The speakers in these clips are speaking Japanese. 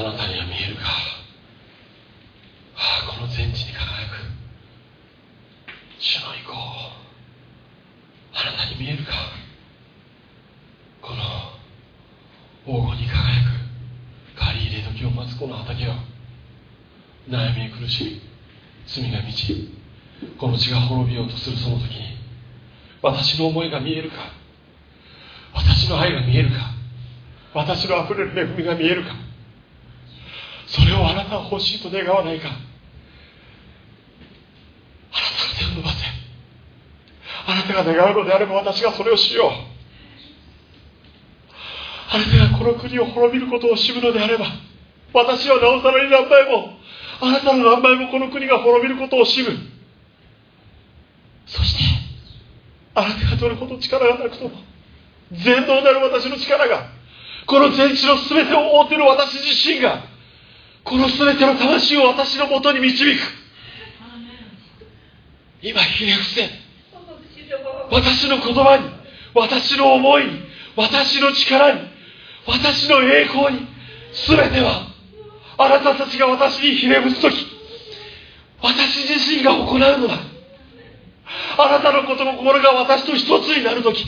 あなたには見えるか、ああこの全地に輝く主の意向あなたに見えるか。この黄金に輝く借り入れ時を待つこの畑は悩みに苦しみ罪が満ちこの地が滅びようとするその時に私の思いが見えるか私の愛が見えるか私のあふれる恵みが見えるか。それをあなたは欲しいと願わないか。あなたが手を伸ばせ。あなたが願うのであれば私がそれをしよう。あなたがこの国を滅びることを知るのであれば私はなおさらに何倍もあなたの何倍もこの国が滅びることを知る。そしてあなたがどれほど力がなくとも全能なる私の力がこの全地の全てを覆っている私自身がこの全ての魂を私のもとに導く。今ひれ伏せ私の言葉に私の思いに私の力に私の栄光に全てはあなたたちが私にひれ伏す時私自身が行うのだ。あなたのことの心が私と一つになる時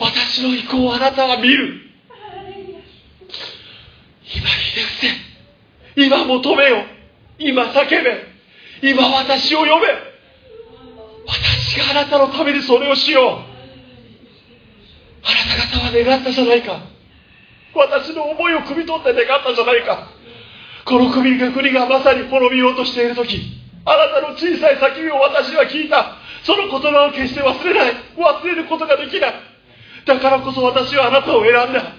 私の意向をあなたは見る。今ひれ伏せ。今求めよ。今叫べ。今私を呼べ。私があなたのためにそれをしよう。あなた方は願ったじゃないか。私の思いを汲み取って願ったじゃないか。この国が国がまさに滅びようとしている時あなたの小さい叫びを私は聞いた。その言葉を決して忘れない。忘れることができない。だからこそ私はあなたを選んだ。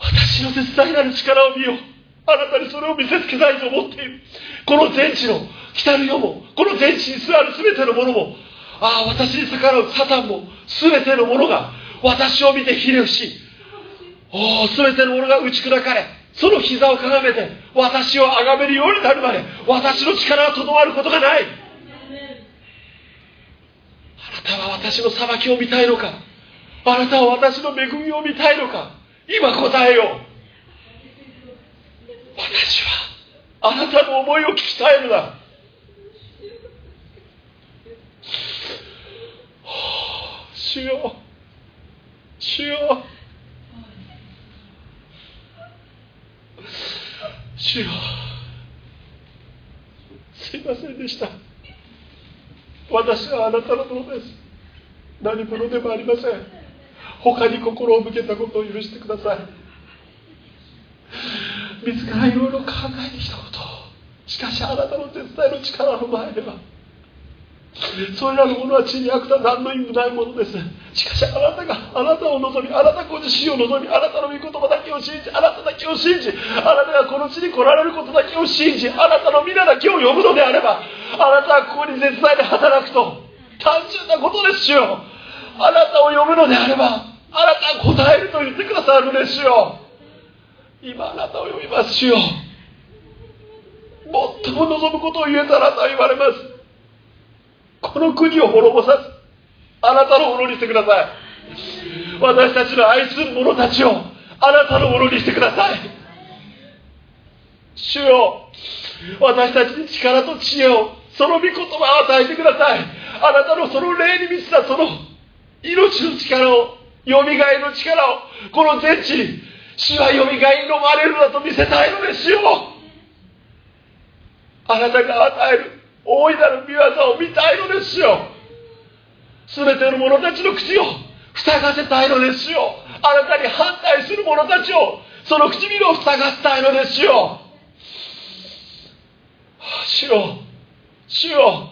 私の絶大なる力を見よう。あなたにそれを見せつけたいと思っている。この全地の来る世もこの全地に座る全てのものもああ私に逆らうサタンも全てのものが私を見てひれ伏しおお全てのものが打ち砕かれその膝をかがめて私を崇めるようになるまで私の力はとどまることがない。あなたは私の裁きを見たいのかあなたは私の恵みを見たいのか今答えよう。私はあなたの思いを聞きたいのだ。主よ主よ。主よすいませんでした。私はあなたのものです。何者でもありません。他に心を向けたことを許してください。自らいろいろ考えてきたこと。しかしあなたの絶対の力の前ではそれらのものは地に悪だ何の意味もないものです。しかしあなたがあなたを望みあなたご自身を望みあなたの御言葉だけを信じあなただけを信じあなたがこの地に来られることだけを信じあなたの皆だけを呼ぶのであればあなたはここに絶対で働くと単純なことですよ。あなたを呼ぶのであればあなたは答えると言ってくださるのですよ。今あなたを呼びます。主よ。最も望むことを言えたあなたは言われます。この国を滅ぼさずあなたのものにしてください。私たちの愛する者たちをあなたのものにしてください。主よ私たちに力と知恵をその御言葉を与えてください。あなたのその霊に満ちたその命の力をよみがえの力をこの全地に主はよみがえりのまれるだと見せたいのですよ。あなたが与える大いなる見業を見たいのですよ。全ての者たちの口を塞がせたいのですよ。あなたに反対する者たちをその唇を塞がせたいのですよ。主よ主よ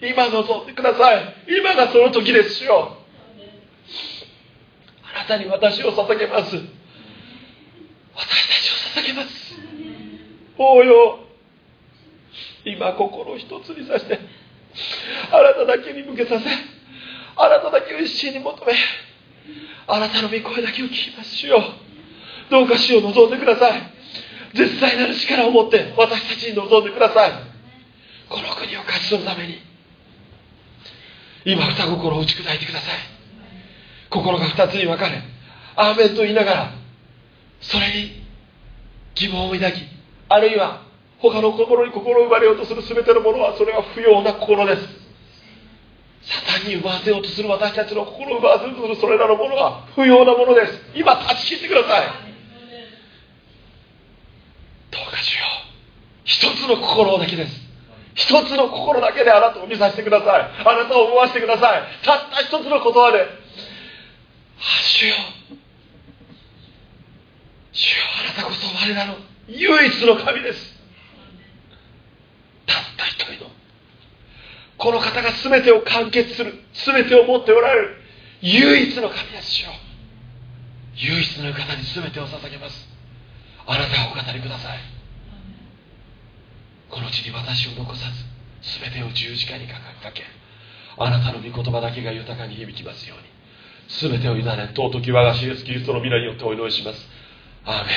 今望んでください。今がその時ですよ。あなたに私を捧げます。私たちを捧げます。王よ今心を一つにさせてあなただけに向けさせあなただけを一心に求めあなたの御声だけを聞きます主よ。どうか主を望んでください。絶大なる力を持って私たちに望んでください。この国を勝ち取るために今二心を打ち砕いてください。心が二つに分かれアーメンと言いながらそれに疑問を抱きあるいは他の心に心を奪われようとする全てのものはそれは不要な心です。サタンに奪わせようとする私たちの心を奪わせようとするそれらのものは不要なものです。今断ち切ってください。どうかしよう。一つの心だけです。一つの心だけであなたを見させてください。あなたを思わせてください。たった一つの言葉で「主よ主よあなたこそ我らの唯一の神です」たった一人のこの方が全てを完結する全てを持っておられる唯一の神ですよ。唯一の方に全てを捧げます。あなたがお語りください。この地に私を残さず全てを十字架にかけあなたの御言葉だけが豊かに響きますように全てを委ね尊き我が主イエスキリストの皆によってお祈りします。アーメン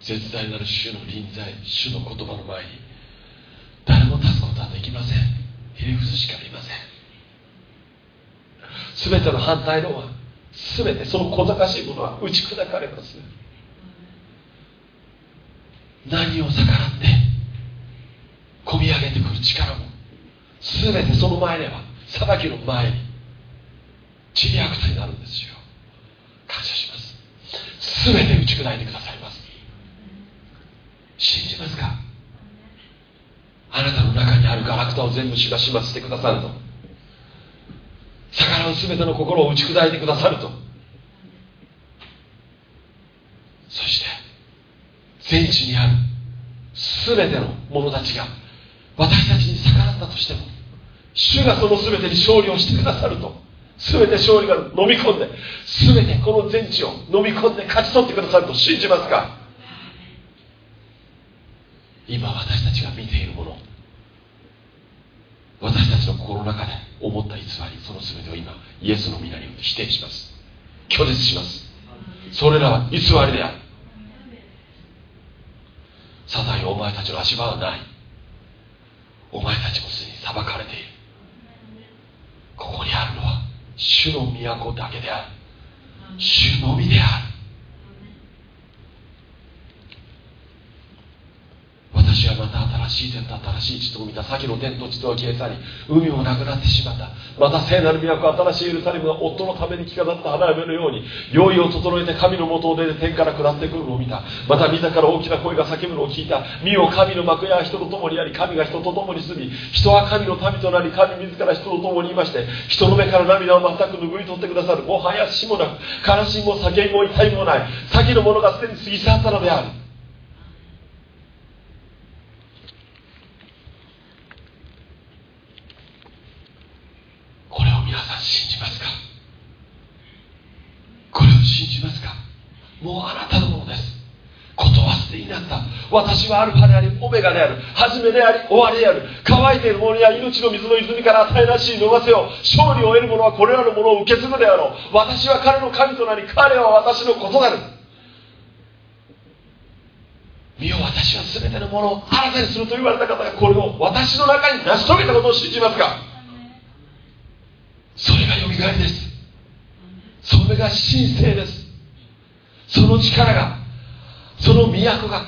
絶大なる主の臨在主の言葉の前に誰も立つことはできません。ひれ伏すしかありません。全ての反対論は全てその小賢しいものは打ち砕かれます。何を逆らって込み上げてくる力も全てその前では裁きの前に地理悪になるんですよ。感謝します。全て打ち砕いてくださいます。信じますか？あなたの中にあるガラクタを全部主が始末してくださると。逆らう全ての心を打ち砕いてくださると。そして全地にある全ての者たちが私たちに逆らったとしても主がその全てに勝利をしてくださると全て勝利が飲み込んで全てこの全地を飲み込んで勝ち取ってくださると信じますか？今私たちが見ているもの私たちの心の中で思った偽りその全てを今イエスの皆によって否定します。拒絶します。それらは偽りである。サタンよお前たちの足場はない。お前たちもすでに裁かれている。ここにあるのは主の都だけである。主のみである私はまた新しい天と新しい。地とを見た先の天と地とは消え去り海もなくなってしまった。また聖なる都新しいエルサレムが夫のために着飾った花嫁のように用意を整えて神の元を出て天から下ってくるのを見た。また自ら大きな声が叫ぶのを聞いた。見よ神の幕屋は人と共にあり神が人と共に住み人は神の民となり神自ら人と共にいまして人の目から涙を全く拭い取ってくださる。もはや死もなく悲しみも叫びも痛みもない。先のものがすでに過ぎ去ったのである信じますかもうあなたのものです。ことはすでになった。私はアルファでありオメガである。初めであり終わりである。乾いている者や命の水の泉から与えなしに逃せよ勝利を得る者はこれらのものを受け継ぐであろう。私は彼の神となり彼は私のことなる。見よ私は全てのものを新たにすると言われた方がこれを私の中に成し遂げたことを信じますかそれがよみがえりです。それが神聖です。その力がその都が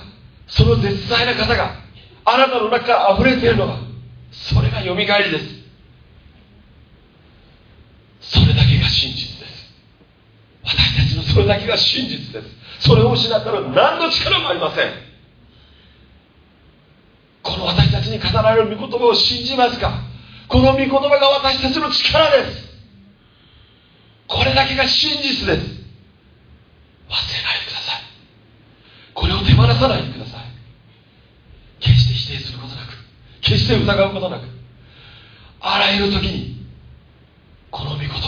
その絶大な方があなたの中から溢れているのがそれがよみがえりです。それだけが真実です。私たちのそれだけが真実です。それを失ったら何の力もありません。この私たちに語られる御言葉を信じますか？この御言葉が私たちの力です。これだけが真実です。れないでください。これを手放さないでください。決して否定することなく決して疑うことなくあらゆる時にこの御言葉と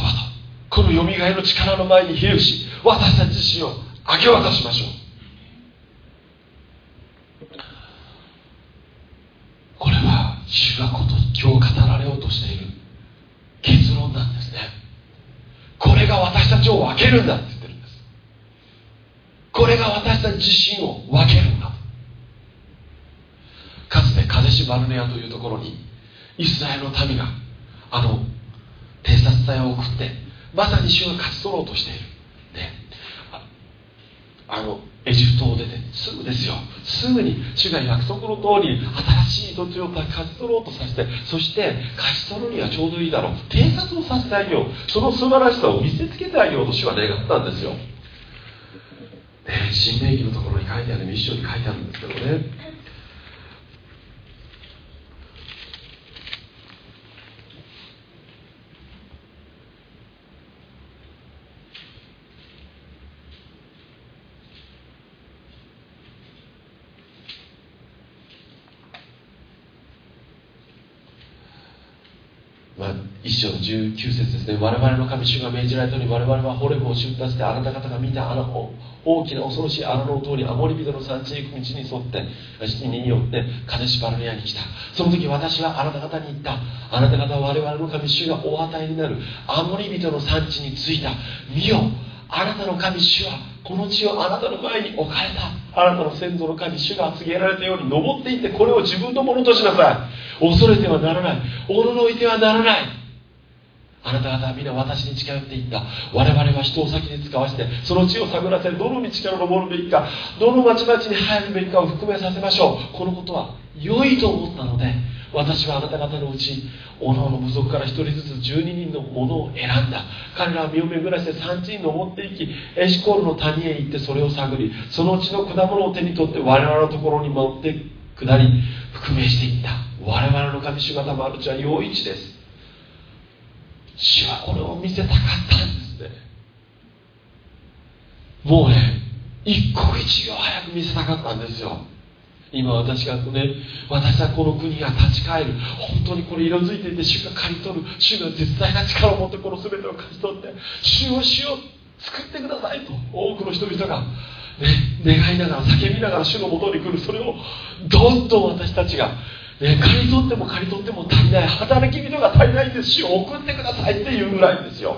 このよみがえの力の前にひれ伏し私たち自身を明け渡しましょう。これは主がこと今日語られようとしている結論なんですね。これが私たちを分けるんだって言ってるんですこれが私たち自身を分けるんだ。かつて風シバルネアというところにイスラエルの民があの偵察隊を送ってまさに主が勝ち取ろうとしている、ね、あのエジプトを出てすぐですよ。すぐに主が約束の通り新しい土地を勝ち取ろうとさせてそして勝ち取るにはちょうどいいだろう。偵察をさせてあげよう。その素晴らしさを見せつけてあげようと主は願ったんですよ、ね、新明記のところに書いてあるミッションに書いてあるんですけどね一章の19節ですね。我々の神主が命じられたように我々はホレブを出発してあなた方が見たあの大きな恐ろしい荒野を通りアモリ人の産地へ行く道に沿って七人によってカデシパルネアに来た。その時私はあなた方に言った。あなた方は我々の神主がお与えになるアモリ人の産地に着いた。見よあなたの神主はこの地をあなたの前に置かれた。あなたの先祖の神主が告げられたように登っていってこれを自分のものとしなさい。恐れてはならない。おののいてはならない。あなた方は皆私に近寄っていった。我々は人を先に使わせてその地を探らせどの道から登るべきかどの町々に入るべきかを含めさせましょう。このことは良いと思ったので私はあなた方のうちおのおの部族から1人ずつ12人のものを選んだ。彼らは身を巡らして3地に登っていきエシコールの谷へ行ってそれを探りそのうちの果物を手に取って我々のところに持って下り覆命していった。我々の神姿マルチは陽一です。主はこれを見せたかったんですねもうね一刻一秒早く見せたかったんですよ。今私がね私はこの国が立ち返る。本当にこれ色づいていて主が刈り取る。主が絶大な力を持ってこの全てを勝ち取って主を主を作ってくださいと多くの人々が、ね、願いながら叫びながら主のもとに来る。それをどんどん私たちがね、刈り取っても刈り取っても足りない働き人が足りないんですし送ってくださいっていうぐらいですよ。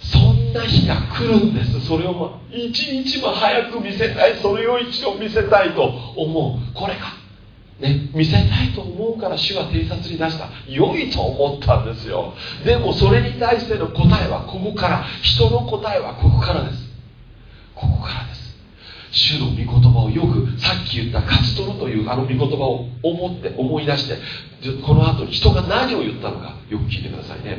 そんな日が来るんです。それを一日も早く見せたいそれを一度見せたいと思う。これがね、見せたいと思うから主は偵察に出した。良いと思ったんですよ。でもそれに対しての答えはここから。人の答えはここからです。ここからです。主の御言葉をよくさっき言った勝ち取るというあの御言葉を思って思い出してこの後に人が何を言ったのかよく聞いてくださいね。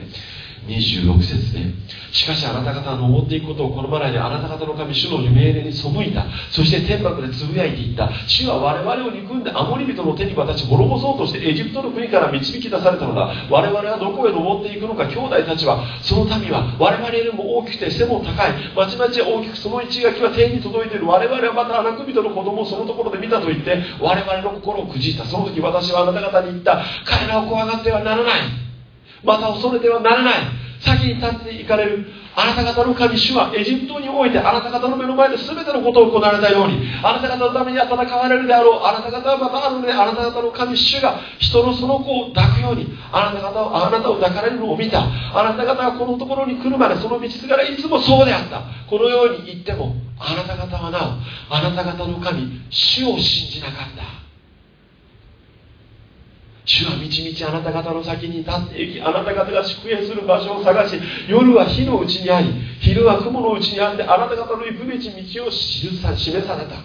26節でしかしあなた方は登っていくことを好まないであなた方の神主の命令に背いた。そして天幕でつぶやいていった。主は我々を憎んでアモリ人の手に渡し滅ぼそうとしてエジプトの国から導き出されたのだ。我々はどこへ登っていくのか兄弟たちはその民は我々よりも大きくて背も高い。町々は大きくその一垣は天に届いている。我々はまた穴首人の子供をそのところで見たと言って我々の心をくじいた。その時私はあなた方に言った。彼らを怖がってはならない。また恐れてはならない。先に立っていかれる。あなた方の神主はエジプトにおいてあなた方の目の前で全てのことを行われたようにあなた方のために戦われるであろう。あなた方はまたあるのであなた方の神主が人のその子を抱くようにあなた方をあなたを抱かれるのを見た。あなた方はこのところに来るまでその道すがらいつもそうであった。このように言ってもあなた方はなおあなた方の神主を信じなかった。主はみちみちあなた方の先に立って行きあなた方が宿営する場所を探し夜は火のうちにあり昼は雲のうちにあってあなた方の行くべき道を示さ示された。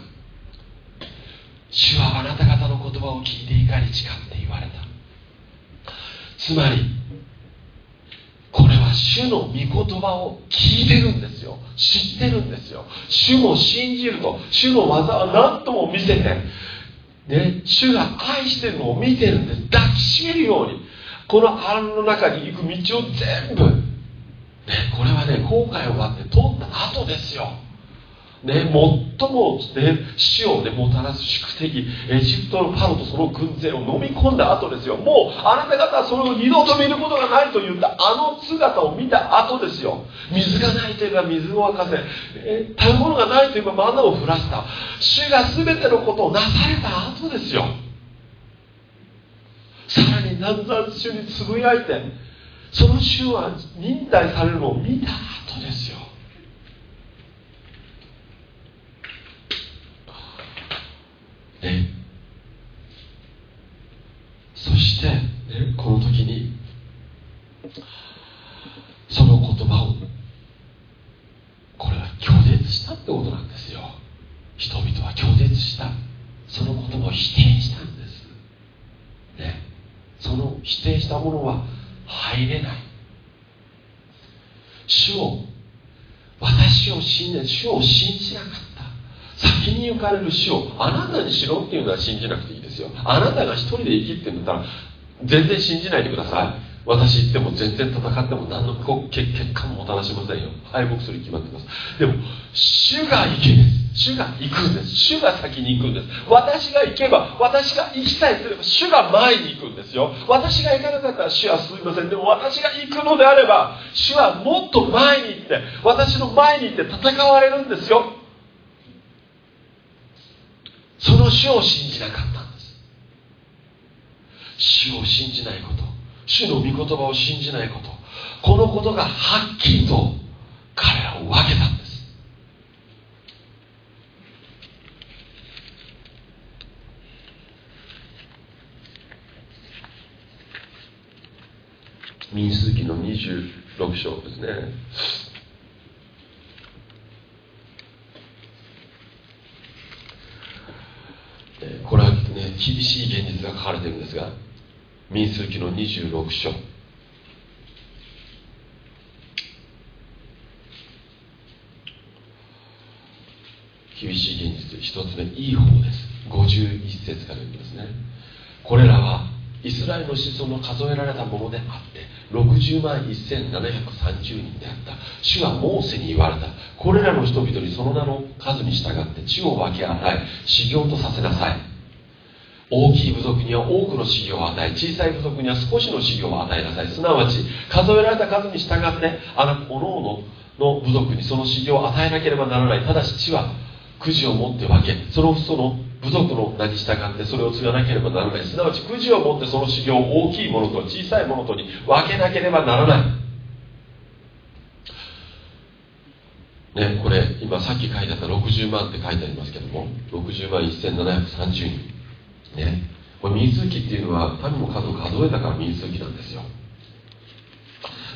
主はあなた方の言葉を聞いて怒り誓って言われた。つまりこれは主の御言葉を聞いてるんですよ。知ってるんですよ。主も信じると主の技は何とも見せて。ね、主が愛してるのを見てるんです。抱きしめるように。この穴の中に行く道を全部、ね、これはね後悔を終わって通った後ですよ。ね、最も、ね、死を、ね、もたらす宿敵エジプトのパロとその軍勢を飲み込んだ後ですよ。もうあなた方はそれを二度と見ることがないと言ったあの姿を見た後ですよ。水がないといえば水を沸かせ、食べ物がないといえばマナを降らした。主が全てのことをなされた後ですよ。さらに南山主につぶやいてその主は忍耐されるのを見た後ですよ。ねこの時にその言葉をこれは拒絶したってことなんですよ。人々は拒絶した。その言葉を否定したんです。ね？その否定したものは入れない。主を私を信じ主を信じなかった。先に行かれる主をあなたにしろっていうのは信じなくていいですよ。あなたが一人で生きってんだったら全然信じないでください。私行っても全然戦っても何の結果ももたらしませんよ。敗北するに決まってます。でも主が行け。です主が行くんです。主が先に行くんです。私が行けば私が行きたいすれば主が前に行くんですよ。私が行かなかったら主はすみません。でも私が行くのであれば主はもっと前に行って私の前に行って戦われるんですよ。その主を信じなかったんです。主を信じないこと主の御言葉を信じないことこのことがはっきりと彼らを分けたんです。民数記の26章ですねこれはね厳しい現実が書かれているんですが民数記の26章。厳しい現実一つ目いい方です。51節から言いますね。これらはイスラエルの子孫の数えられたものであって60万1730人であった。主はモーセに言われた。これらの人々にその名の数に従って地を分け与え修行とさせなさい。大きい部族には多くの修行を与え小さい部族には少しの修行を与えなさい。すなわち数えられた数に従ってあなた各々の部族にその修行を与えなければならない。ただし地はくじを持って分けそのその部族の名に従ってそれを継がなければならない。すなわちくじを持ってその修行を大きいものと小さいものとに分けなければならない。ね、これ今さっき書いてあった60万って書いてありますけども60万1730人。ね。これ民数記っていうのは民の数を数えたから民数記なんですよ。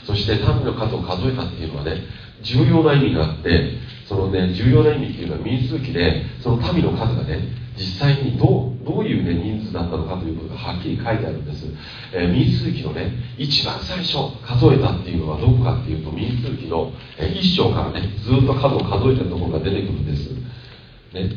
そして民の数を数えたっていうのはね重要な意味があってそのね重要な意味っていうのは民数記でその民の数がね実際にどうどういう、ね、人数だったのかということがはっきり書いてあるんです、えー、民数記のね一番最初数えたっていうのはどこかっていうと民数記の、えー、一章からねずっと数を数えてるところが出てくるんです。ね。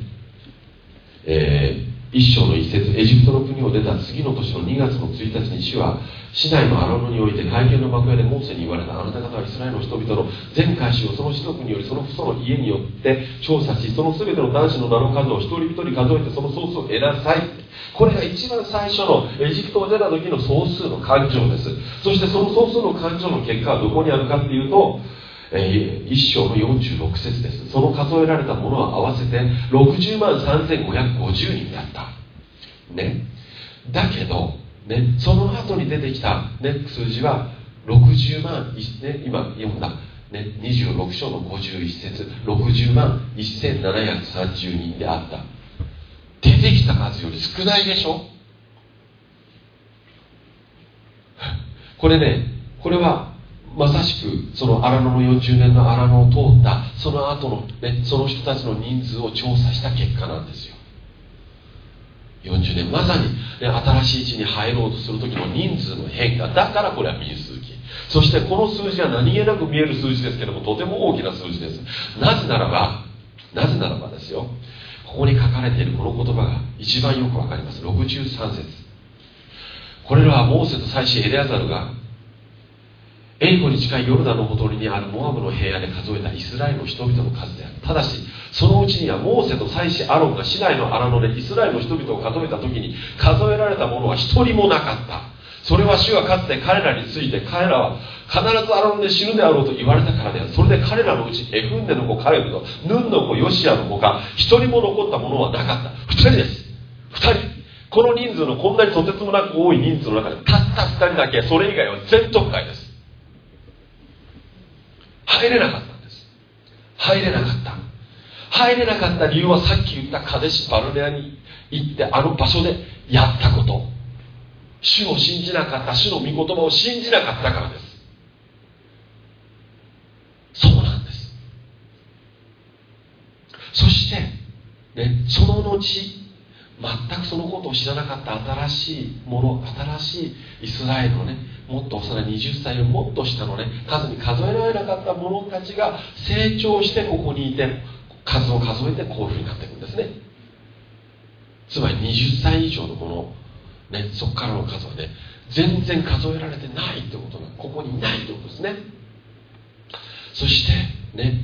えー一章の一節エジプトの国を出た次の年の2月の1日に主は市内の荒野において会見の幕屋でモーセに言われた。あなた方はイスラエルの人々の全会衆をその子族によりその父祖の家によって調査しその全ての男子の名の数を一人一人数えてその総数を得なさい。これが一番最初のエジプトを出た時の総数の感情です。そしてその総数の感情の結果はどこにあるかっていうとえー、1章の46節です。その数えられたものは合わせて60万3550人だった。ね。だけど、ね、その後に出てきた、ね、数字は60万、ね、今読んだ、ね、26章の51節。60万1730人であった。出てきた数より少ないでしょ？これねこれはまさしくその荒野の40年の荒野を通ったその後の、ね、その人たちの人数を調査した結果なんですよ。40年まさに、ね、新しい地に入ろうとする時の人数の変化。だからこれは民数記そしてこの数字は何気なく見える数字ですけどもとても大きな数字です。なぜならばなぜならばですよ。ここに書かれているこの言葉が一番よくわかります。63節。これらはモーセと祭司エレアザルがエリコに近いヨルダのほとりにあるモアブの平野で数えたイスラエルの人々の数である。ただしそのうちにはモーセと祭司アロンが市内の荒野でイスラエルの人々を数えた時に数えられたものは一人もなかった。それは主がかつて彼らについて彼らは必ず荒野で死ぬであろうと言われたからである。それで彼らのうちエフンデの子カレブとヌンの子ヨシアの子が一人も残ったものはなかった。二人です。二人。この人数のこんなにとてつもなく多い人数の中でたった二人だけそれ以外は全特会です。入れなかったんです。入れなかった。入れなかった理由はさっき言ったカデシバルネアに行ってあの場所でやったこと。主を信じなかった主の御言葉を信じなかったからです。そうなんです。そして、ね、その後全くそのことを知らなかった新しいもの新しいイスラエルのねもっと幼い20歳よりもっと下のね数に数えられなかった者たちが成長してここにいて数を数えてこういうふうになっていくんですね。つまり20歳以上のもの、ね、そこからの数はね全然数えられてないってことがここにないってことですね。そしてね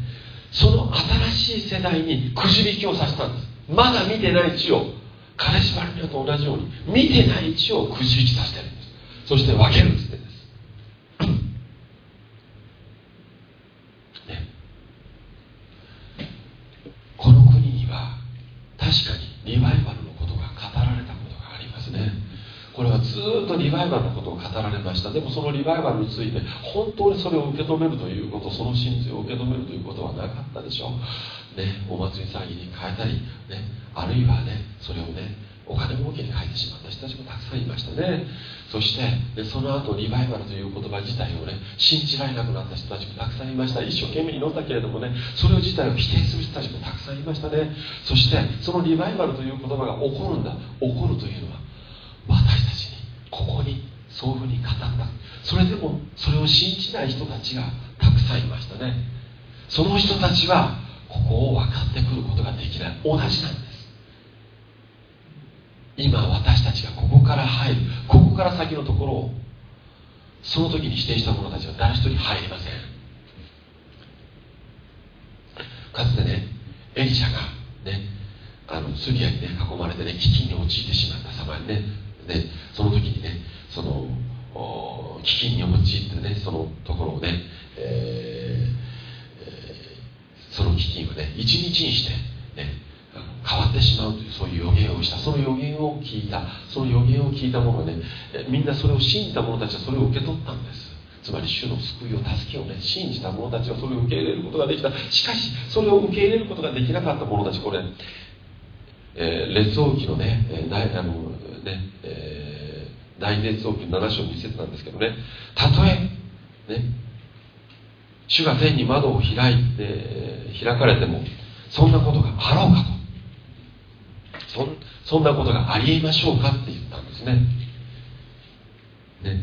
その新しい世代にくじ引きをさせたんです。まだ見てない地を彼氏バルニアと同じように見てない地をくじ引きさせてるんです。そして分けるんですね、この国には確かにリバイバルのことが語られたことがありますねこれはずっとリバイバルのことを語られました。でもそのリバイバルについて本当にそれを受け止めるということその真髄を受け止めるということはなかったでしょう。ねお祭り騒ぎに変えたりねあるいはねそれをねお金儲けに変えてしまった人たちもたくさんいましたね。そしてでその後リバイバルという言葉自体をね信じられなくなった人たちもたくさんいました。一生懸命祈ったけれどもねそれ自体を否定する人たちもたくさんいましたね。そしてそのリバイバルという言葉が起こるんだ。起こるというのは私たちにここにそういうふうに語った。それでもそれを信じない人たちがたくさんいましたね。その人たちはここを分かってくることができない。同じなんです。今私たちがここから入る。ここから先のところをその時に指定した者たちは誰一人入りません。かつてねエリシャがねあのスリアにね囲まれてね飢饉に陥ってしまった様にねでその時にねその飢饉に陥ってねそのところをね、えー、その飢饉をね一日にしてね変わってしまうというそういう予言をしたその予言を聞いたその予言を聞いた者はねみんなそれを信じた者たちはそれを受け取ったんです。つまり主の救いを助けをね信じた者たちはそれを受け入れることができた。しかしそれを受け入れることができなかった者たちこれ、えー、列王記のね、えー、あのね、えー、大列王記の7章2節なんですけどね。たとえね主が天に窓を開いて開かれてもそんなことがあろうかと。そんなことがありえましょうかって言ったんですね。ね。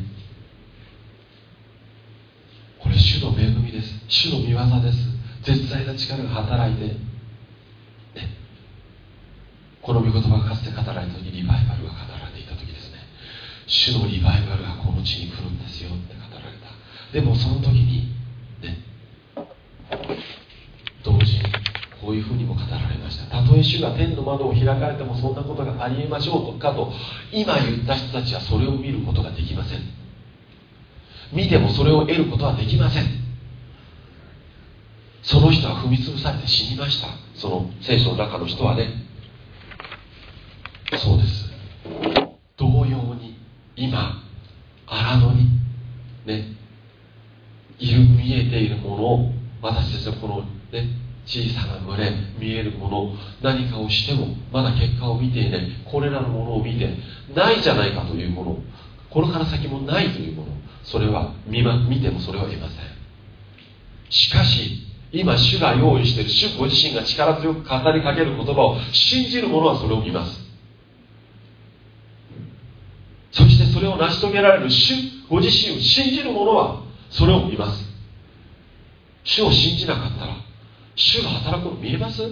これ主の恵みです。主の御業です。絶大な力が働いて、ね、この御言葉がかつて語られた時リバイバルが語られた。主のリバイバルがこの地に来るんですよって語られた。でもその時にね同時にこういうふうにも語られました。たとえ主が天の窓を開かれてもそんなことがありえましょうかと今言った人たちはそれを見ることができません。見てもそれを得ることはできません。その人は踏み潰されて死にました。その聖書の中の人はね。そうです。同様。今荒野にねいる見えているものを私たちのこのね小さな群れ見えるもの何かをしてもまだ結果を見ていないこれらのものを見てないじゃないかというものこれから先もないというものそれは見,、ま、見てもそれは得ません。しかし今主が用意している主ご自身が力強く語りかける言葉を信じる者はそれを見ますそしてそれを成し遂げられる主ご自身を信じる者はそれを見ます。主を信じなかったら主が働くの見えます？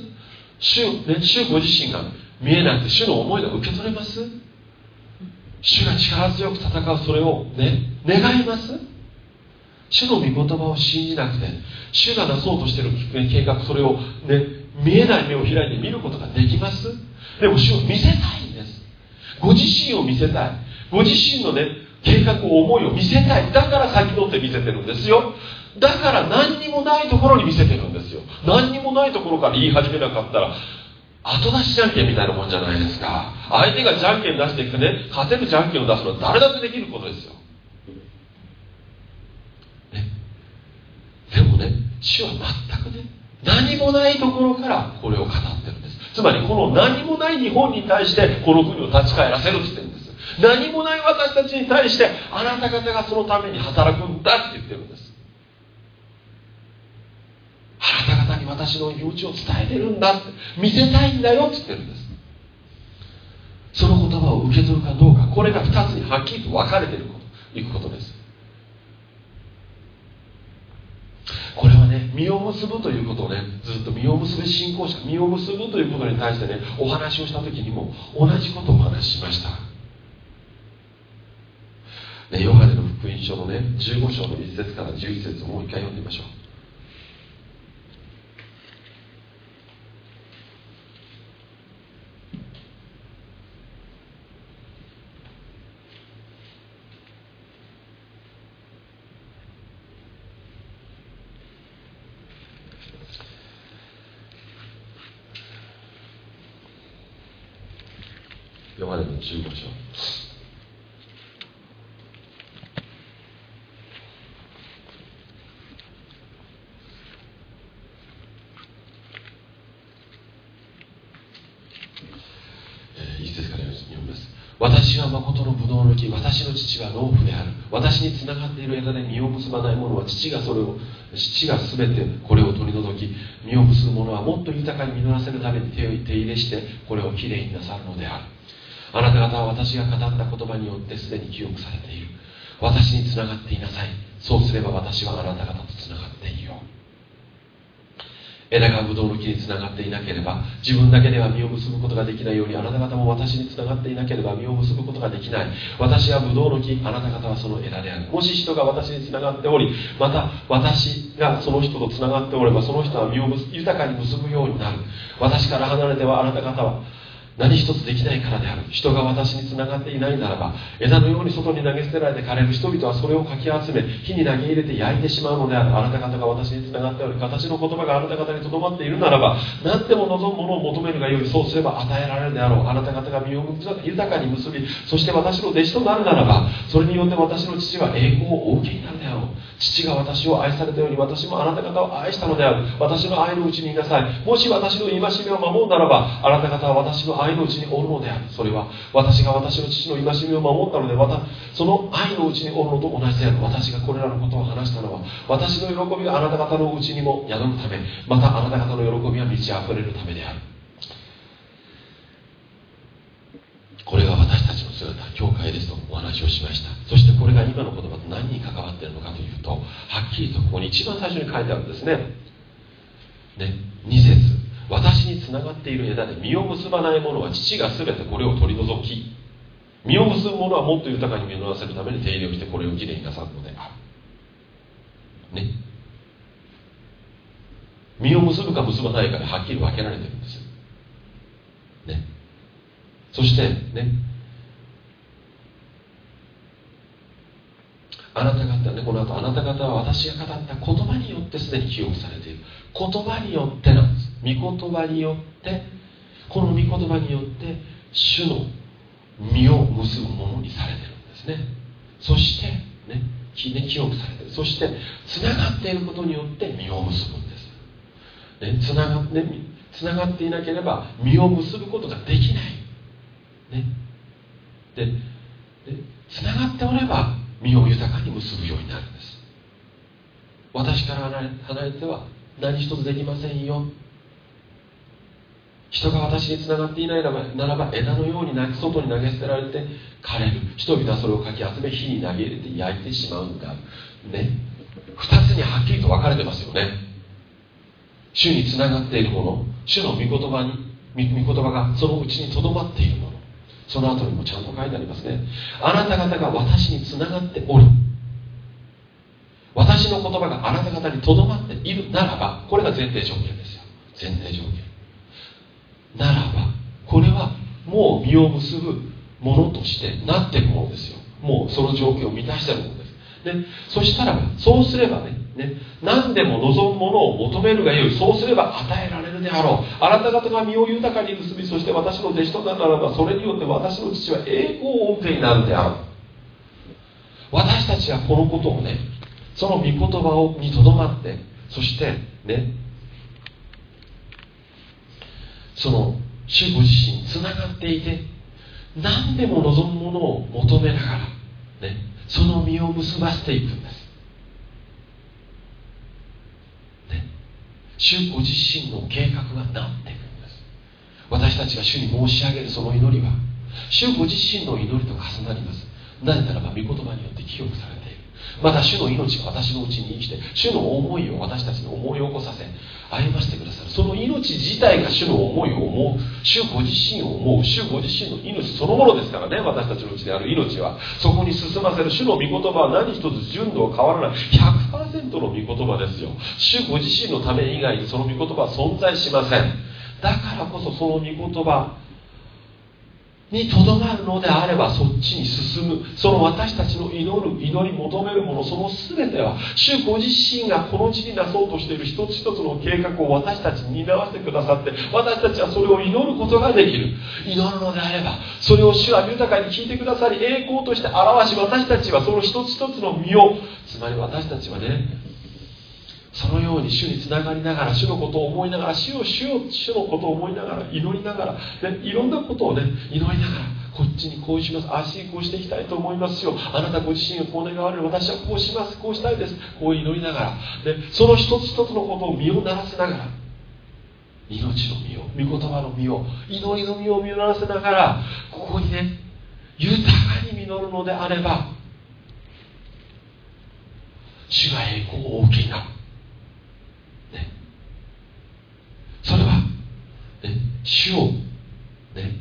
主,、ね、主ご自身が見えなくて主の思いが受け取れます？主が力強く戦うそれをね願います？主の御言葉を信じなくて主がなそうとしてる計画それをね見えない目を開いて見ることができます。でも主を見せたいんです。ご自身を見せたい。ご自身のね計画を思いを見せたい。だから先取って見せてるんですよ。だから何にもないところに見せてるんですよ。何にもないところから言い始めなかったら後出しじゃんけんみたいなもんじゃないですか。相手がじゃんけん出してきてね勝てるじゃんけんを出すのは誰だってできることですよ、ね、でもね主は全くね何もないところからこれを語ってるんです。つまりこの何もない日本に対してこの国を立ち返らせるって言ってる何もない私たちに対してあなた方がそのために働くんだって言ってるんです。あなた方に私の命を伝えてるんだって。見せたいんだよって言ってるんです。その言葉を受け取るかどうかこれが2つにはっきりと分かれていることいくことです。これはね実を結ぶということをねずっと実を結ぶ信仰者実を結ぶということに対してねお話をした時にも同じことをお話ししました。ね、ヨハネの福音書のね15章の1節から11節をもう一回読んでみましょう。ヨハネの15章私は誠のブドウの木私の父は農夫である。私につながっている枝で実を結ばない者は父がそれを父が全てこれを取り除き実を結ぶ者はもっと豊かに実らせるために手を手入れしてこれをきれいになさるのである。あなた方は私が語った言葉によってすでに記憶されている。私につながっていなさい。そうすれば私はあなた方とつながっていよう枝がブドウの木につながっていなければ自分だけでは実を結ぶことができないようにあなた方も私につながっていなければ実を結ぶことができない。私はブドウの木あなた方はその枝である。もし人が私につながっておりまた私がその人とつながっておればその人は実を豊かに結ぶようになる。私から離れてはあなた方は何一つできないからである。人が私につながっていないならば枝のように外に投げ捨てられて枯れる。人々はそれをかき集め火に投げ入れて焼いてしまうのである。あなた方が私につながっており形の言葉があなた方にとどまっているならば何でも望むものを求めるがよい。そうすれば与えられるであろう。あなた方が身を豊かに結びそして私の弟子となるならばそれによって私の父は栄光をお受けになるであろう。父が私を愛されたように私もあなた方を愛したのである。私の愛のうちにいなさい。もし私の戒めを守るならばあなた方は私の愛のうちにおるのである。それは私が私の父の戒めを守ったのでまたその愛のうちにおるのと同じである私がこれらのことを話したのは私の喜びがあなた方のうちにも宿るためまたあなた方の喜びは満ち溢れるためである。これが私たちの姿教会ですとお話をしました。そしてこれが今の言葉と何に関わっているのかというとはっきりとここに一番最初に書いてあるんですね。ね2節。私につながっている枝で実を結ばない者は父が全てこれを取り除き実を結ぶ者はもっと豊かに実らせるために手入れをしてこれをきれいになさるのである。ね。実を結ぶか結ばないかではっきり分けられてるんですよ。ね。そしてね。あなた方ねこの後あなた方は私が語った言葉によってすでに記憶されている。言葉によってなんです。御言葉によってこの御言葉によって主の実を結ぶものにされてるんですね。そしてね記憶されてる。そしてつながっていることによって実を結ぶんです、ね、つながってつながっていなければ実を結ぶことができない。ね。ででつながっておれば身を豊かに結ぶようになるんです。私から離れては何一つできませんよ。人が私につながっていないならば枝のように外に投げ捨てられて枯れる。人々はそれをかき集め火に投げ入れて焼いてしまうんだね。二つにはっきりと分かれてますよね。主につながっているもの主の御言葉に御言葉がそのうちにとどまっているもの。その後にもちゃんと書いてありますね。あなた方が私につながっており私の言葉があなた方にとどまっているならばこれが前提条件ですよ。前提条件。ならばこれはもう実を結ぶものとしてなっているものですよ。もうその条件を満たしてるものです。でそしたらばそうすればねね何でも望むものを求めるがよい。そうすれば与えられるであろう。あなた方が身を豊かに結びそして私の弟子となるならばそれによって私の父は栄光を受けになるであろう。私たちはこのことをねその御言葉をにとどまってそしてねその主ご自身つながっていて何でも望むものを求めながら、ね、その実を結ばせていくんです、ね、主ご自身の計画がなっていくんです。私たちが主に申し上げるその祈りは主ご自身の祈りと重なります。なぜならば御言葉によって記憶されている。また主の命が私のうちに生きて主の思いを私たちに思い起こさせ歩ませてくださる。その命自体が主の思いを思う。主ご自身を思う。主ご自身の命そのものですからね。私たちのうちである命は。そこに進ませる。主の御言葉は何一つ純度は変わらない。100%の御言葉ですよ。主ご自身のため以外にその御言葉は存在しません。だからこそその御言葉にとどまるのであればそっちに進む。その私たちの祈る祈り求めるものその全ては主ご自身がこの地になそうとしている一つ一つの計画を私たちに担わせてくださって私たちはそれを祈ることができる。祈るのであればそれを主は豊かに聞いてくださり栄光として表し私たちはその一つ一つの身をつまり私たちはねそのように主につながりながら主のことを思いながら主を主を主のことを思いながら祈りながら、ね、いろんなことをね祈りながらこっちにこうします。ああしこうしていきたいと思いますよ。あなたご自身がこう願われる。私はこうします。こうしたいです。こう祈りながら、ね、その一つ一つのことを身を鳴らせながら。命の身を御言葉の身を祈りの身を身を鳴らせながらここにね豊かに実るのであれば主が栄光を大きいなそれは、ね、主を、ね、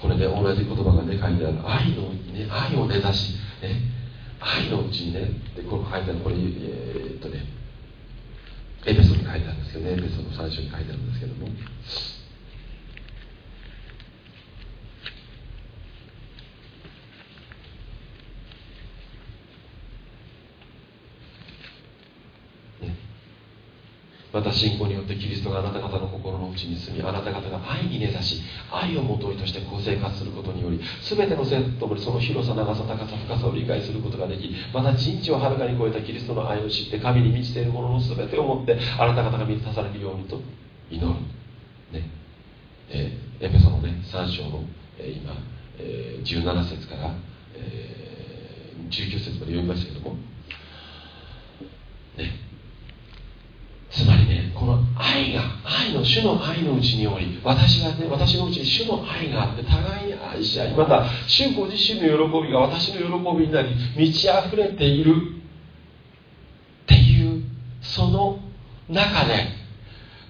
これで同じ言葉がね書いてある。愛の、ね、愛を根ざし、ね、愛のうちにねでこの書いてあるこれえー、っとねエペソに書いてあるんですけどねエペソの最初に書いてあるんですけども。また信仰によってキリストがあなた方の心の内に住みあなた方が愛に根ざし愛をもといとしてこう生活することにより全ての生徒ともにその広さ長さ高さ深さを理解することができまた人知をはるかに超えたキリストの愛を知って神に満ちているものの全てをもってあなた方が満たされるようにと祈る、ね。えー、エペソの、ね、3章の、えー、今、えー、17節から、えー、19節まで読みましたけどもねつまりねこの愛が愛の主の愛のうちにおり私がね私のうちに主の愛があって互いに愛し合いまた主ご自身の喜びが私の喜びになり満ち溢れているっていうその中で、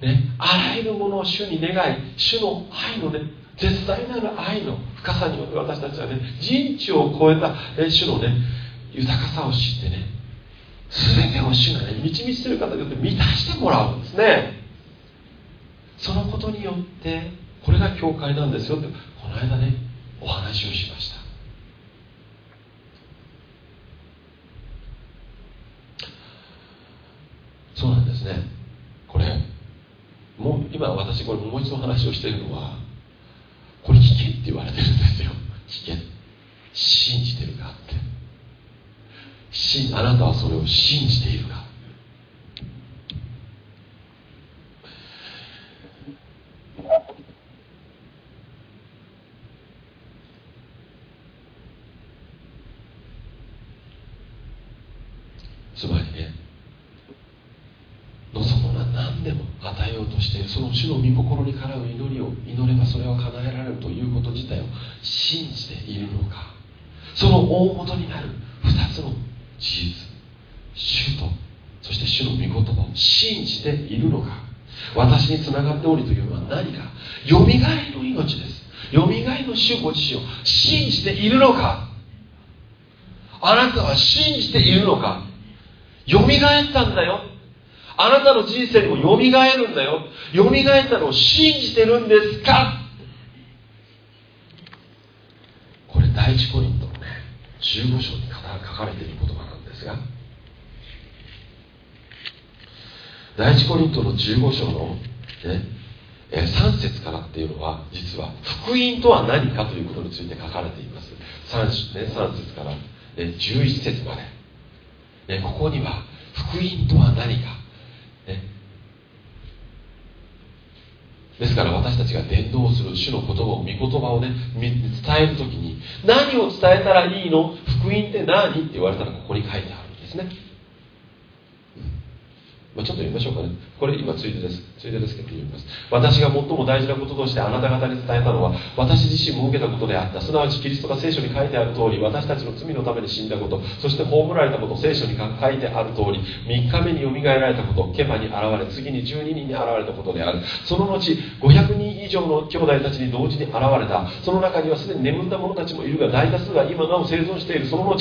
ね、あらゆるものを主に願い主の愛のね絶大なる愛の深さによって私たちはね人知を超えた主のね豊かさを知ってね全てを主がね満ち満ちてる方によって満たしてもらうんですね。そのことによってこれが教会なんですよってこの間ねお話をしました。そうなんですね。これもう今私これもう一度話をしているのはこれ危険って言われてるんですよ。危険信じてるかって。あなたはそれを信じているかつまりね望むのは何でも与えようとしているその主の御心にかなう祈りを祈ればそれは叶えられるということ自体を信じているのか。その大元になる2つの事実主とそして主の御言葉を信じているのか。私につながっておりというのは何か。よみがえの命です。よみがえの主ご自身を信じているのか。あなたは信じているのか。よみがえったんだよ。あなたの人生にもよみがえるんだよ。よみがえったのを信じてるんですかこれ第一コリントのね15章に書かれている言葉なんですが第一コリントの15章の、ね、え3節からっていうのは実は福音とは何かということについて書かれています。3, ね、3節から、ね、11節まで、ね、ここには福音とは何か、ね、ですから私たちが伝道する主の言葉を御言葉をね伝える時に何を伝えたらいいの？福音って何？って言われたらここに書いてあるんですね。まあ、ちょっと読みましょうかね。これ今ついでです。ついでですけど読みます。私が最も大事なこととしてあなた方に伝えたのは、私自身も受けたことであった。すなわちキリストが聖書に書いてある通り、私たちの罪のために死んだこと、そして葬られたこと、聖書に書いてある通り、3日目によみがえられたこと、ケバに現れ、次に12人に現れたことである。その後、500人以上の兄弟たちに同時に現れた。その中にはすでに眠った者たちもいるが、大多数が今なお生存している。その後、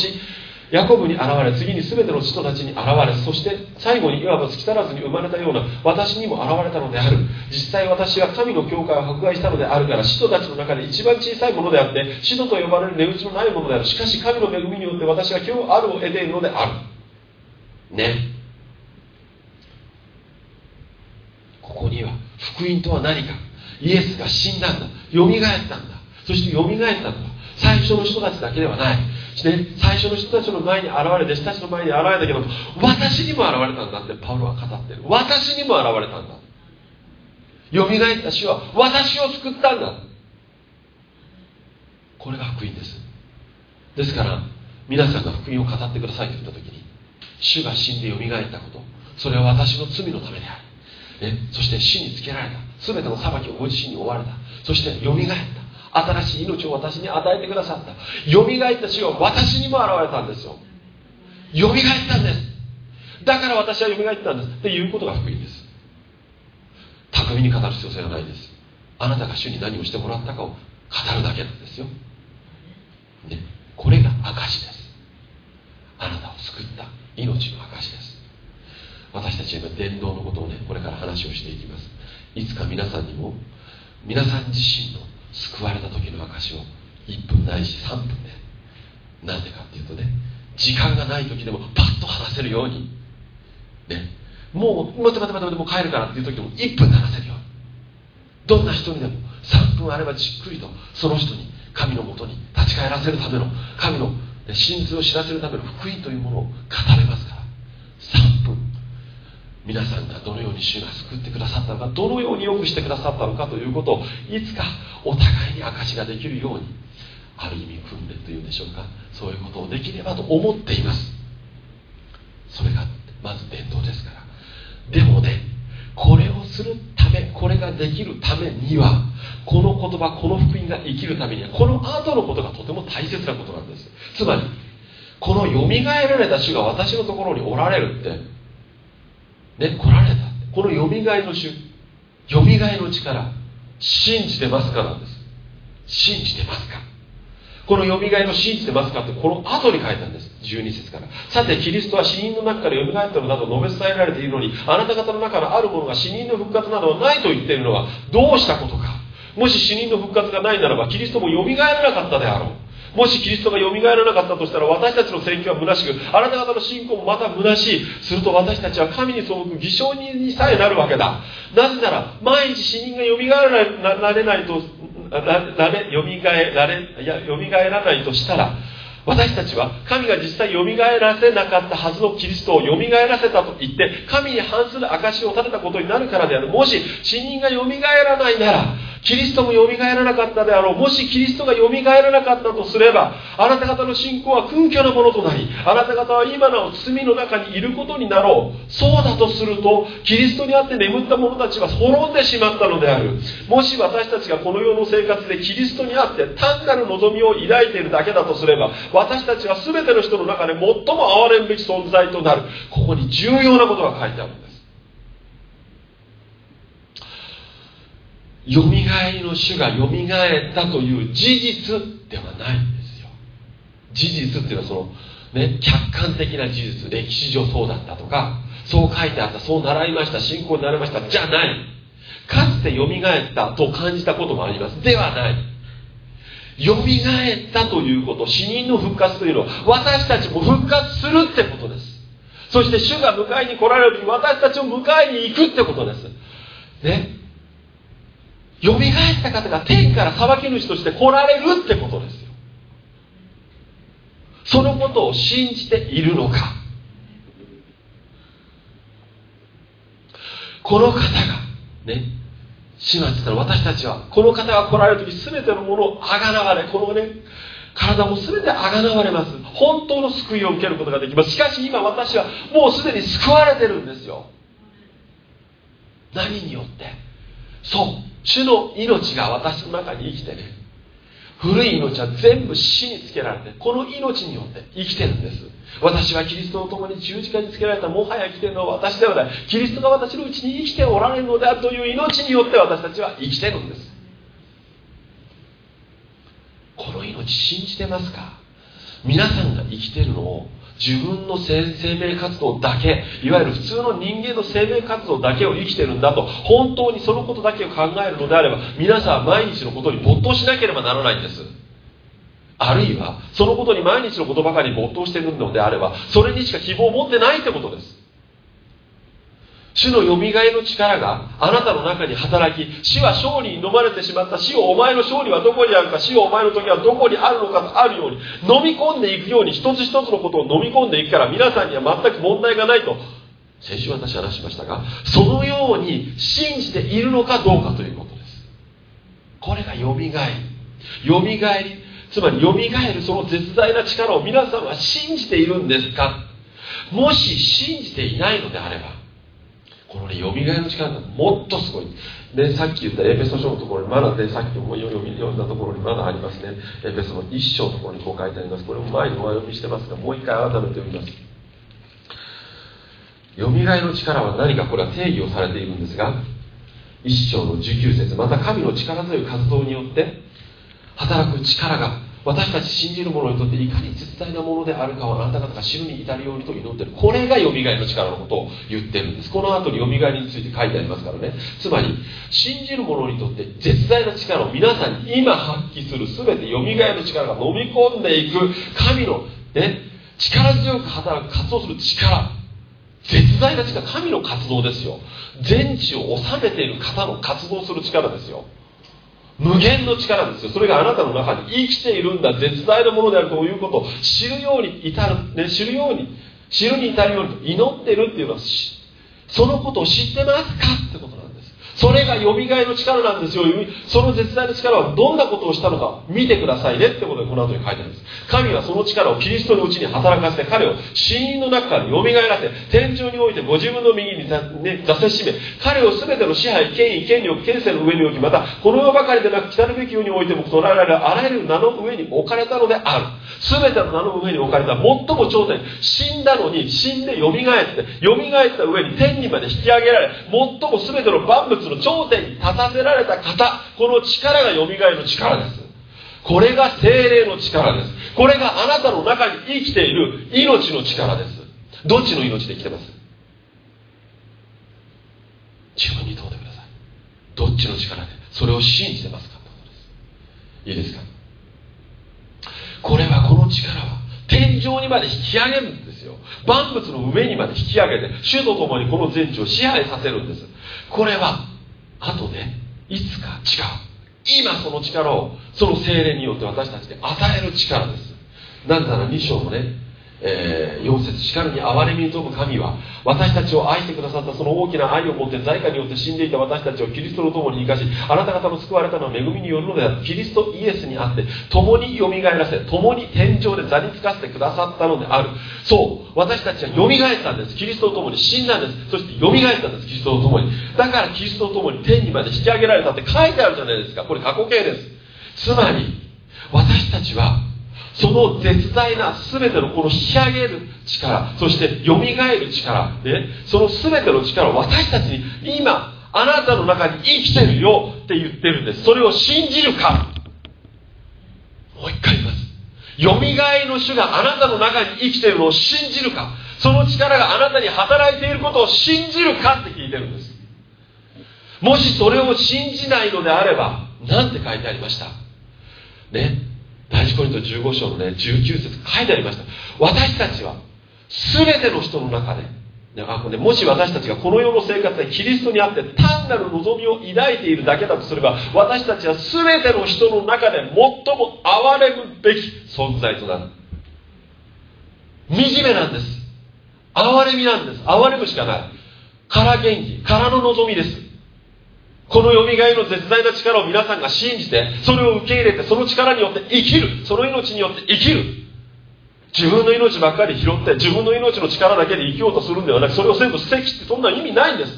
ヤコブに現れ次に全ての人たちに現れそして最後にいわば月足らずに生まれたような私にも現れたのである。実際私は神の教会を迫害したのであるから使徒たちの中で一番小さいものであって使徒と呼ばれる値打ちのないものである。しかし神の恵みによって私は今日あるを得ているのである。ね。ここには福音とは何か。イエスが死んだんだ。よみがえったんだ。そしてよみがえったんだ。最初の人たちだけではない。ね、最初の人たちの前に現れ弟子たちの前に現れたけど私にも現れたんだってパウロは語ってる。私にも現れたんだ。よみがえった主は私を救ったんだ。これが福音です。ですから皆さんが福音を語ってくださいと言った時に主が死んでよみがえったこと。それは私の罪のためである、ね、そして死につけられた。全ての裁きをご自身に追われた。そしてよみがえった。新しい命を私に与えてくださった。よみがえった主は私にも現れたんですよ。よみがえったんです。だから私はよみがえったんです。っていうことが福音です。巧みに語る必要性はないです。あなたが主に何をしてもらったかを語るだけなんですよ、ね、これが証です。あなたを救った。命の証です。私たちは今伝道のことをねこれから話をしていきます。いつか皆さんにも皆さん自身の救われた時の証を1分ないし3分でなんでかっていうとね時間がない時でもパッと話せるように。ね。もう待って待って待ってもう帰るからっていう時でも1分で話せるように。どんな人にでも3分あればじっくりとその人に神のもとに立ち返らせるための神の真実を知らせるための福音というものを語れますから。3分皆さんがどのように主が救ってくださったのかどのようによくしてくださったのかということをいつかお互いに証しができるようにある意味訓練というんでしょうか。そういうことをできればと思っています。それがまず伝統ですから。でもねこれをするためこれができるためにはこの言葉この福音が生きるためにはこの後のことがとても大切なことなんです。つまりこのよみがえられた主が私のところにおられるってね、来られた。このよみがえの主よみがえの力信じてますかなんです。信じてますか。このよみがえの信じてますかってこの後に書いたんです。12節から。さてキリストは死人の中からよみがえったのだと述べ伝えられているのにあなた方の中のあるものが死人の復活などはないと言っているのはどうしたことか。もし死人の復活がないならばキリストもよみがえらなかったであろう。もしキリストが蘇らなかったとしたら私たちの選挙は虚しくあなた方の信仰もまた虚しい。すると私たちは神に背く偽証人にさえなるわけだ。なぜなら毎日死人が蘇られないとなれ蘇られいや蘇らないとしたら私たちは神が実際蘇らせなかったはずのキリストを蘇らせたと言って神に反する証を立てたことになるからである。もし死人が蘇らないならキリストも蘇らなかったであろう。もしキリストが蘇らなかったとすればあなた方の信仰は空虚なものとなりあなた方は今なお罪の中にいることになろう。そうだとするとキリストにあって眠った者たちは滅んでしまったのである。もし私たちがこの世の生活でキリストにあって単なる望みを抱いているだけだとすれば私たちは全ての人の中で最も憐れんべき存在となる。ここに重要なことが書いてあるんですよみがえりの主がよみがえったという事実ではないんですよ。事実っていうのはそのね客観的な事実歴史上そうだったとかそう書いてあったそう習いました信仰になりましたじゃない。かつてよみがえったと感じたこともあります。ではない。よみがえったということ死人の復活というのは私たちも復活するってことです。そして主が迎えに来られる時私たちを迎えに行くってことです。ね。よみがえった方が天から裁き主として来られるってことですよ。そのことを信じているのか。この方がね始末したら私たちはこの方が来られる時全てのものをあがなわれこのね体も全てあがなわれます。本当の救いを受けることができます。しかし今私はもうすでに救われてるんですよ。何によって？そう。主の命が私の中に生きてね古い命は全部死につけられてこの命によって生きてるんです。私はキリストと共に十字架につけられたもはや生きてるのは私ではない。キリストが私のうちに生きておられるのであるという命によって私たちは生きてるんです。この命信じてますか？皆さんが生きてるのを自分の生命活動だけいわゆる普通の人間の生命活動だけを生きてるんだと本当にそのことだけを考えるのであれば皆さん毎日のことに没頭しなければならないんです。あるいはそのことに毎日のことばかり没頭してるのであればそれにしか希望を持ってないってことです。主のよみがえの力があなたの中に働き死は勝利に飲まれてしまった。死をお前の勝利はどこにあるか。死をお前の時はどこにあるのかとあるように飲み込んでいくように一つ一つのことを飲み込んでいくから皆さんには全く問題がないと。先週私話しましたがそのように信じているのかどうかということです。これがよみがえりよみがえりつまりよみがえるその絶大な力を皆さんは信じているんですか。もし信じていないのであればこのね、よみがえの力がもっとすごい。ね、さっき言ったエペソ書のところにまだね、さっきも読んだところにまだありますね。エペソの一章のところにこう書いてあります。これも前にお読みしてますが、もう一回改めて読みます。よみがえの力は何かこれは定義をされているんですが、一章の19節また神の力強いう活動によって働く力が私たち信じる者にとっていかに絶大なものであるかをあなた方が知るに至るようにと祈っている。これがよみがえの力のことを言ってるんです。この後によみがえりについて書いてありますからね。つまり信じる者にとって絶大な力を皆さんに今発揮する全てよみがえの力が飲み込んでいく神のね力強く働く活動する力。絶大な力神の活動ですよ。全地を治めている方の活動する力ですよ。無限の力ですよ。それがあなたの中に生きているんだ絶大なものであるということを知るように至る、ね、知るように知るに至るように祈ってるっていうのはそのことを知ってますかってことなんです。それがよみがえの力なんですよ。その絶大な力はどんなことをしたのか見てくださいねってことでこの後に書いてあるんです。神はその力をキリストのうちに働かせて彼を死因の中からよみがえらせ天井においてご自分の右に座,、ね、座せしめ彼を全ての支配権威権力権勢の上に置きまたこの世ばかりでなく来たるべき世においても捉えられるあらゆる名の上に置かれたのである。全ての名の上に置かれた最も頂点死んだのに死んでよみがえってよみがえった上に天にまで引き上げられ最も全ての万物の頂点に立たせられた方この力がよみがえる力です。これが精霊の力です。これがあなたの中に生きている命の力です。どっちの命で生きてます？自分に問うてください。どっちの力でそれを信じてますかってことです。いいですか？これはこの力は天井にまで引き上げるんですよ。万物の上にまで引き上げて主と共にこの全地を支配させるんです。これは後でいつか違う。今その力をその精霊によって私たちで与える力です。なぜなら2章のねえー、4節しかるに憐れみに富む神は私たちを愛してくださったその大きな愛を持って在家によって死んでいた私たちをキリストの共に生かしあなた方の救われたのは恵みによるのである。キリストイエスにあって共によみがえらせ共に天井で座につかせてくださったのである。そう私たちはよみがえったんです。キリストと共に死んだんです。そしてよみがえったんです。キリストと共に。だからキリストと共に天にまで引き上げられたって書いてあるじゃないですか。これ過去形です。つまり私たちはその絶大な全てのこの引き上げる力そしてよみがえる力、ね、その全ての力を私たちに今あなたの中に生きてるよって言ってるんです。それを信じるか。もう一回言います。よみがえの主があなたの中に生きてるのを信じるか。その力があなたに働いていることを信じるかって聞いてるんです。もしそれを信じないのであれば何て書いてありました。ね。第一コリント15章のね19節書いてありました。私たちは全ての人の中でねもし私たちがこの世の生活でキリストにあって単なる望みを抱いているだけだとすれば私たちは全ての人の中で最も憐れむべき存在となる。惨めなんです。憐れみなんです。憐れむしかない。から元気からの望みです。このよみがえの絶大な力を皆さんが信じてそれを受け入れてその力によって生きる。その命によって生きる。自分の命ばっかり拾って自分の命の力だけで生きようとするんではなくそれを全部捨てきってそんな意味ないんです。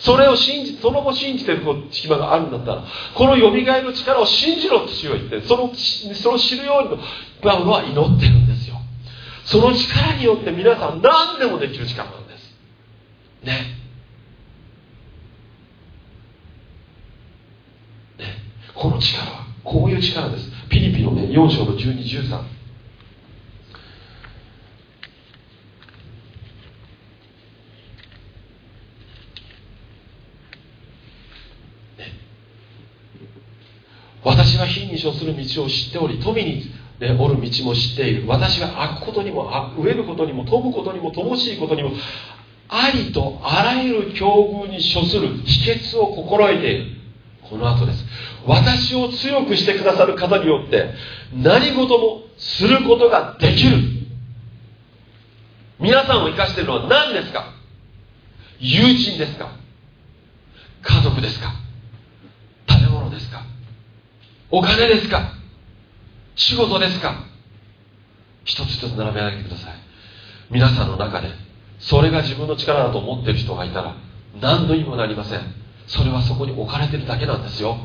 それを信じその後信じてる暇があるんだったらこのよみがえの力を信じろって主は言ってそのその知るようにパウロは祈ってるんですよ。その力によって皆さん何でもできる力なんです。ね。この力はこういう力です。ピリピのね4章の1213私は火に処する道を知っており富に、ね、おる道も知っている。私は開くことにも飢えることにも飛ぶことにも乏しいことにもありとあらゆる境遇に処する秘訣を心得ている。この後です。私を強くしてくださる方によって何事もすることができる。皆さんを生かしているのは何ですか？友人ですか？家族ですか？食べ物ですか？お金ですか？仕事ですか？一つ一つ並べ上げてください。皆さんの中でそれが自分の力だと思っている人がいたら何の意味もなりません。それはそこに置かれてるだけなんですよ。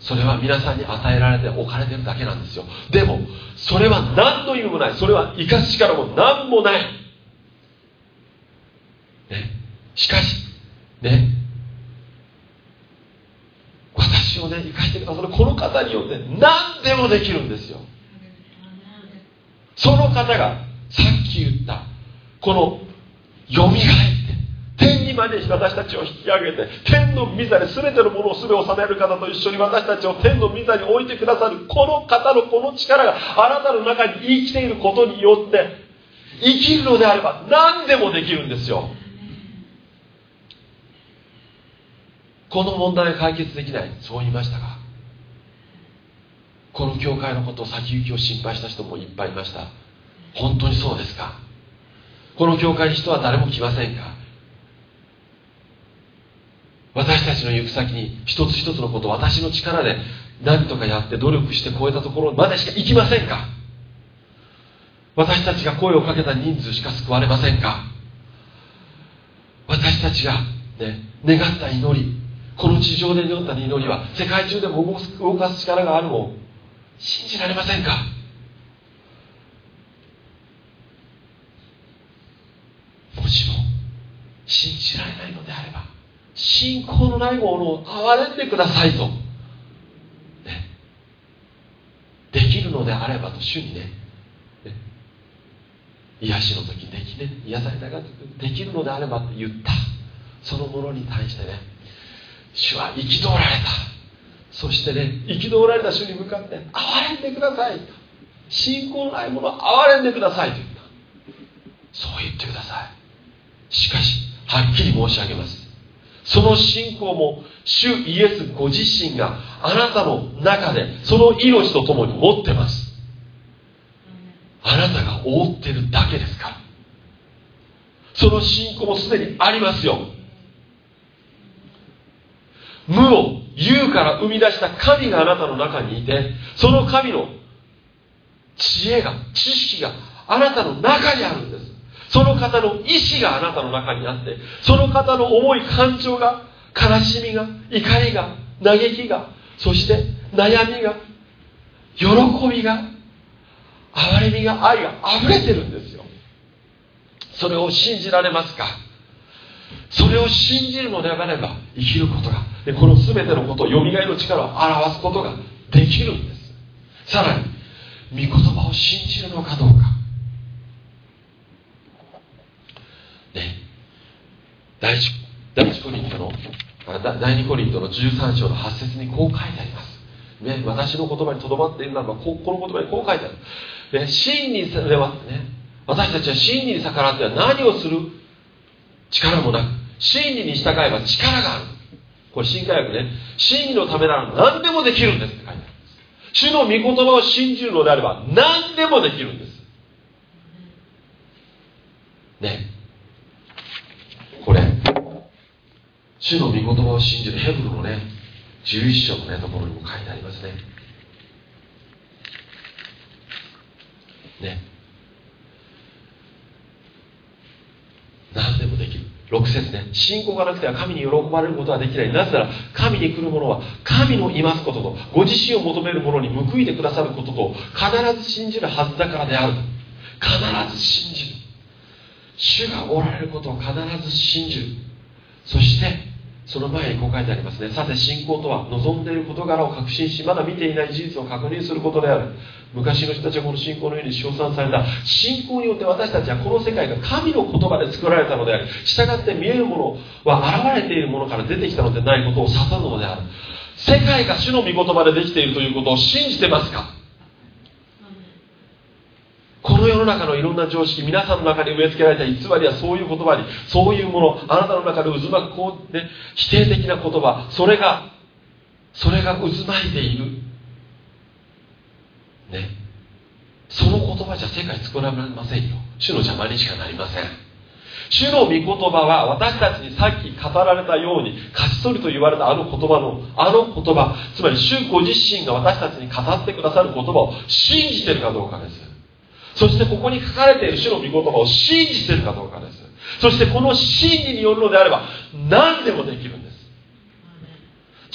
それは皆さんに与えられて置かれてるだけなんですよ。でもそれは何の意味もない。それは生かす力も何もない、ね、しかしね。私をね生かしてくださるこの方によって何でもできるんですよ。その方がさっき言ったこのよみがえにまで私たちを引き上げて天の御座で全てのものを全を治める方と一緒に私たちを天の御座に置いてくださるこの方のこの力があなたの中に生きていることによって生きるのであれば何でもできるんですよ。この問題は解決できない。そう言いましたがこの教会のことを先行きを心配した人もいっぱいいました。本当にそうですか。この教会に人は誰も来ませんか。私たちの行く先に一つ一つのこと私の力で何とかやって努力して超えたところまでしか行きませんか？私たちが声をかけた人数しか救われませんか？私たちが、ね、願った祈りこの地上で祈った祈りは世界中でも動かす力があるも信じられませんかもしも信じられないのであれば信仰のないものを憐れんでくださいと、ね、できるのであればと主にね。ね。癒しの時できね。癒されたができるのであればと言った。そのものに対してね。主は憤られた。そしてね憤られた主に向かって憐れんでください信仰のないものを憐れんでくださいと言った。そう言ってください。しかしはっきり申し上げます。その信仰も主イエスご自身があなたの中でその命とともに持ってます。あなたが覆ってるだけですから。その信仰もすでにありますよ。無を有から生み出した神があなたの中にいてその神の知恵が知識があなたの中にあるんです。その方の意志があなたの中にあってその方の思い感情が悲しみが怒りが嘆きがそして悩みが喜びが憐れみが愛が溢れてるんですよ。それを信じられますか？それを信じるのであれば生きることがでこの全てのことをよみがえの力を表すことができるんです。さらに御言葉を信じるのかどうかね、第一第一コリントの第二コリントの13章の8節にこう書いてあります、ね、私の言葉にとどまっているならばここの言葉にこう書いてある、ね、真にでは、ね、私たちは真理に逆らっては何をする？力もなく。真理に従えば力がある。これ新科学ね。真理のためなら何でもできるんです。って書いてある主の御言葉を信じるのであれば何でもできるんです。ねこれ主の御言葉を信じるヘブルのね11章のねところにも書いてありますね。ね。何でもできる。6節ね。信仰がなくては神に喜ばれることはできない。なぜなら神に来る者は神のいますこととご自身を求める者に報いてくださることと必ず信じるはずだからである。必ず信じる。主がおられることを必ず信じる。そしてその前にこう書いてありますね。さて信仰とは望んでいる事柄を確信しまだ見ていない事実を確認することである。昔の人たちはこの信仰のように称賛された。信仰によって私たちはこの世界が神の言葉で作られたのであり従って見えるものは現れているものから出てきたのでないことを指すのである。世界が主の御言葉でできているということを信じてますか？この世の中のいろんな常識皆さんの中に植え付けられた偽りはそういう言葉にそういうものあなたの中で渦巻くこう、ね、否定的な言葉それがそれが渦巻いている。ね。その言葉じゃ世界作られませんよ。主の邪魔にしかなりません。主の御言葉は私たちにさっき語られたように勝ち取ると言われたあの言葉のあの言葉つまり主ご自身が私たちに語ってくださる言葉を信じてるかどうかです。そしてここに書かれている主の御言葉を信じているかどうかです。そしてこの真理によるのであれば何でもできるんです。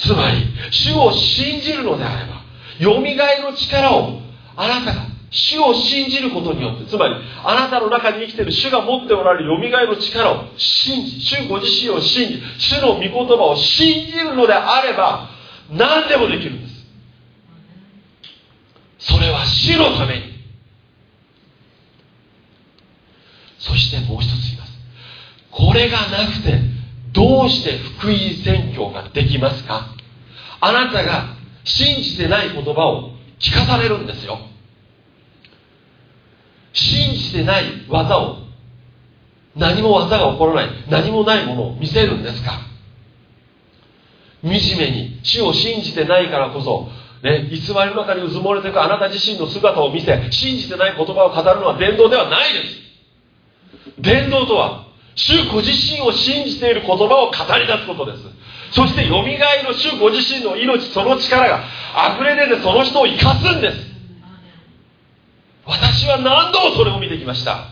つまり主を信じるのであればよみがえの力をあなたが主を信じることによってつまりあなたの中に生きている主が持っておられるよみがえの力を信じ主ご自身を信じ主の御言葉を信じるのであれば何でもできるんです。それは主のために。そしてもう一つ言います。これがなくてどうして福音宣教ができますか？あなたが信じてない言葉を聞かされるんですよ。信じてない技を何も技が起こらない何もないものを見せるんですか？惨めに死を信じてないからこそ、ね、偽りの中にうずもれていくあなた自身の姿を見せ信じてない言葉を語るのは伝道ではないです。伝道とは主ご自身を信じている言葉を語り出すことです。そしてよみがえの主ご自身の命その力が溢れ出てその人を生かすんです。私は何度もそれを見てきました。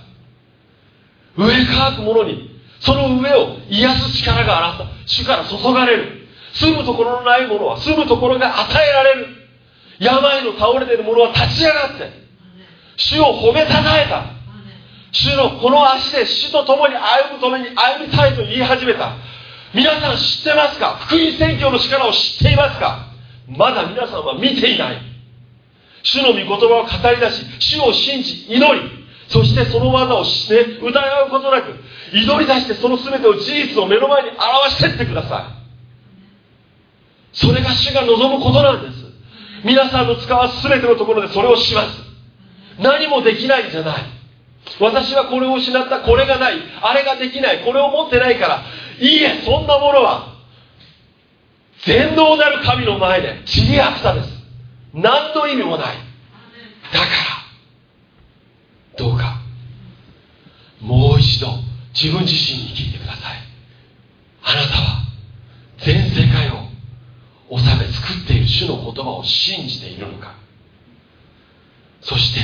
上乾くものにその上を癒す力があなた主から注がれる。住むところのないものは住むところが与えられる。病の倒れている者は立ち上がって主を褒めたたえた。主のこの足で主と共に歩むために歩みたいと言い始めた。皆さん知ってますか？福音宣教の力を知っていますか？まだ皆さんは見ていない。主の御言葉を語り出し主を信じ祈りそしてその技をして疑うことなく祈り出してその全てを事実を目の前に表していってください。それが主が望むことなんです。皆さんの使わす全てのところでそれをします。何もできないんじゃない。私はこれを失った。これがない。あれができない。これを持ってないから。いいえそんなものは全能なる神の前でちりやくさです。何の意味もない。だからどうかもう一度自分自身に聞いてください。あなたは全世界を治め作っている主の言葉を信じているのか。そして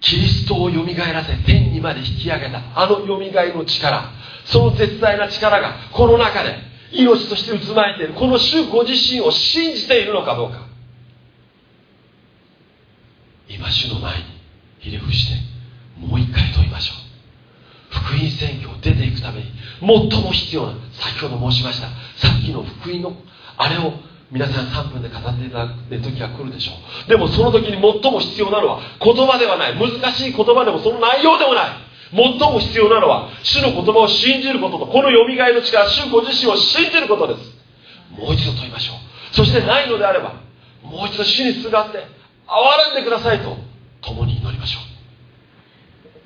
キリストをよみがえらせ天にまで引き上げたあのよみがえの力その絶大な力がこの中で命として渦巻いているこの主ご自身を信じているのかどうか。今主の前にひれ伏してもう一回問いましょう。福音宣教出ていくために最も必要な先ほど申しましたさっきの福音のあれを皆さん3分で語っていただく時が来るでしょう。でもその時に最も必要なのは言葉ではない。難しい言葉でもその内容でもない。最も必要なのは主の言葉を信じることとこのよみがえの力主ご自身を信じることです。もう一度問いましょう。そしてないのであればもう一度主にすがって憐れんでくださいと共に